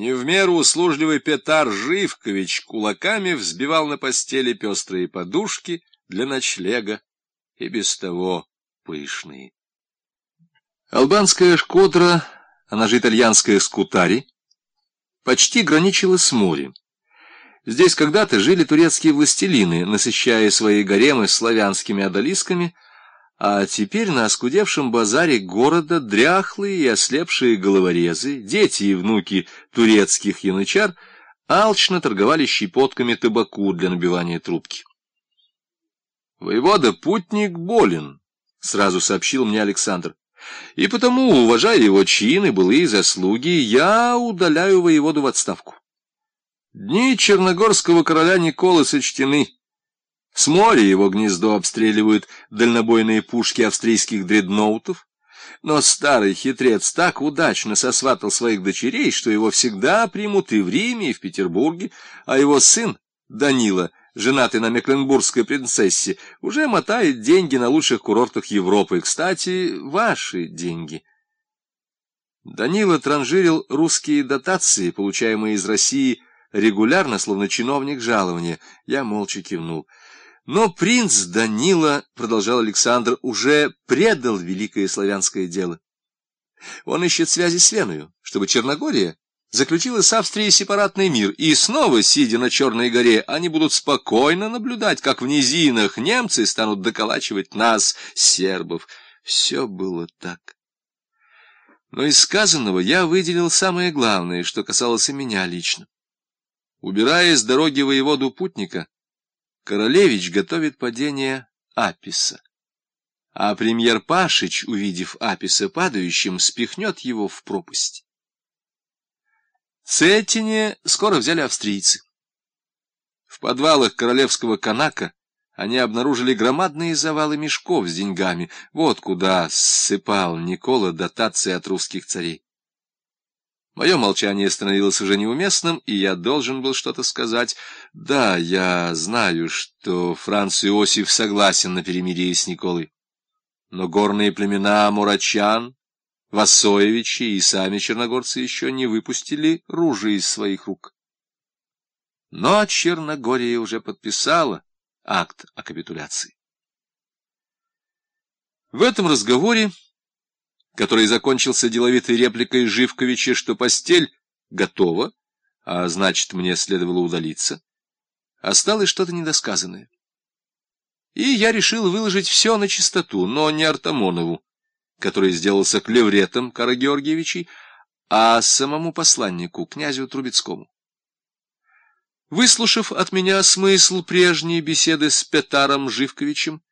Не в меру услужливый Петар Живкович кулаками взбивал на постели пестрые подушки для ночлега, и без того пышные. Албанская шкодра, она же итальянская скутари, почти граничила с морем. Здесь когда-то жили турецкие властелины, насыщая свои гаремы славянскими одолисками — а теперь на оскудевшем базаре города дряхлые и ослепшие головорезы, дети и внуки турецких янычар, алчно торговали щепотками табаку для набивания трубки. «Воевода-путник болен», — сразу сообщил мне Александр. «И потому, уважая его чины, былые заслуги, я удаляю воеводу в отставку. Дни черногорского короля Николы сочтены». С моря его гнездо обстреливают дальнобойные пушки австрийских дредноутов, но старый хитрец так удачно сосватал своих дочерей, что его всегда примут и в Риме, и в Петербурге, а его сын, Данила, женатый на мекленбургской принцессе, уже мотает деньги на лучших курортах Европы. Кстати, ваши деньги. Данила транжирил русские дотации, получаемые из России, регулярно, словно чиновник жалования. Я молча кивнул. Но принц Данила, продолжал Александр, уже предал великое славянское дело. Он ищет связи с Веною, чтобы Черногория заключила с Австрией сепаратный мир, и снова, сидя на Черной горе, они будут спокойно наблюдать, как в низинах немцы станут доколачивать нас, сербов. Все было так. Но из сказанного я выделил самое главное, что касалось и меня лично. Убирая с дороги воеводу путника, Королевич готовит падение Аписа. А премьер Пашич, увидев Аписа падающим, спихнет его в пропасть. Цеттине скоро взяли австрийцы. В подвалах королевского канака они обнаружили громадные завалы мешков с деньгами. Вот куда ссыпал Никола дотации от русских царей. Мое молчание становилось уже неуместным, и я должен был что-то сказать. Да, я знаю, что Франц Иосиф согласен на перемирие с Николой. Но горные племена Мурачан, Васоевичи и сами черногорцы еще не выпустили ружья из своих рук. Но Черногория уже подписала акт о капитуляции. В этом разговоре который закончился деловитой репликой Живковича, что постель готова, а значит, мне следовало удалиться, осталось что-то недосказанное. И я решил выложить все на чистоту, но не Артамонову, который сделался клевретом Кара Георгиевичей, а самому посланнику, князю Трубецкому. Выслушав от меня смысл прежней беседы с Петаром Живковичем,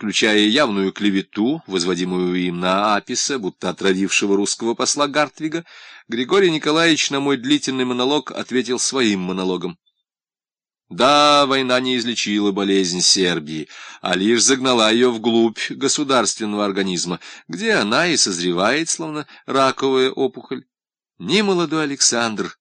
включая явную клевету, возводимую им на Аписа, будто отравившего русского посла Гартвига, Григорий Николаевич на мой длительный монолог ответил своим монологом. Да, война не излечила болезнь Сербии, а лишь загнала ее вглубь государственного организма, где она и созревает, словно раковая опухоль. Ни молодой Александр,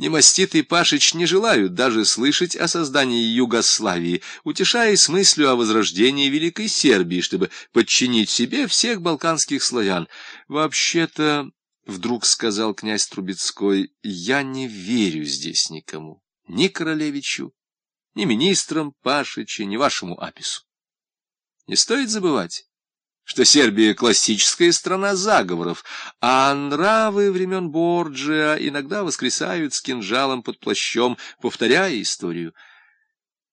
Немаститый Пашич не желают даже слышать о создании Югославии, утешаясь мыслью о возрождении Великой Сербии, чтобы подчинить себе всех балканских славян. Вообще-то, — вдруг сказал князь Трубецкой, — я не верю здесь никому, ни королевичу, ни министрам Пашича, ни вашему Апису. Не стоит забывать что Сербия — классическая страна заговоров, а нравы времен Борджиа иногда воскресают с кинжалом под плащом, повторяя историю.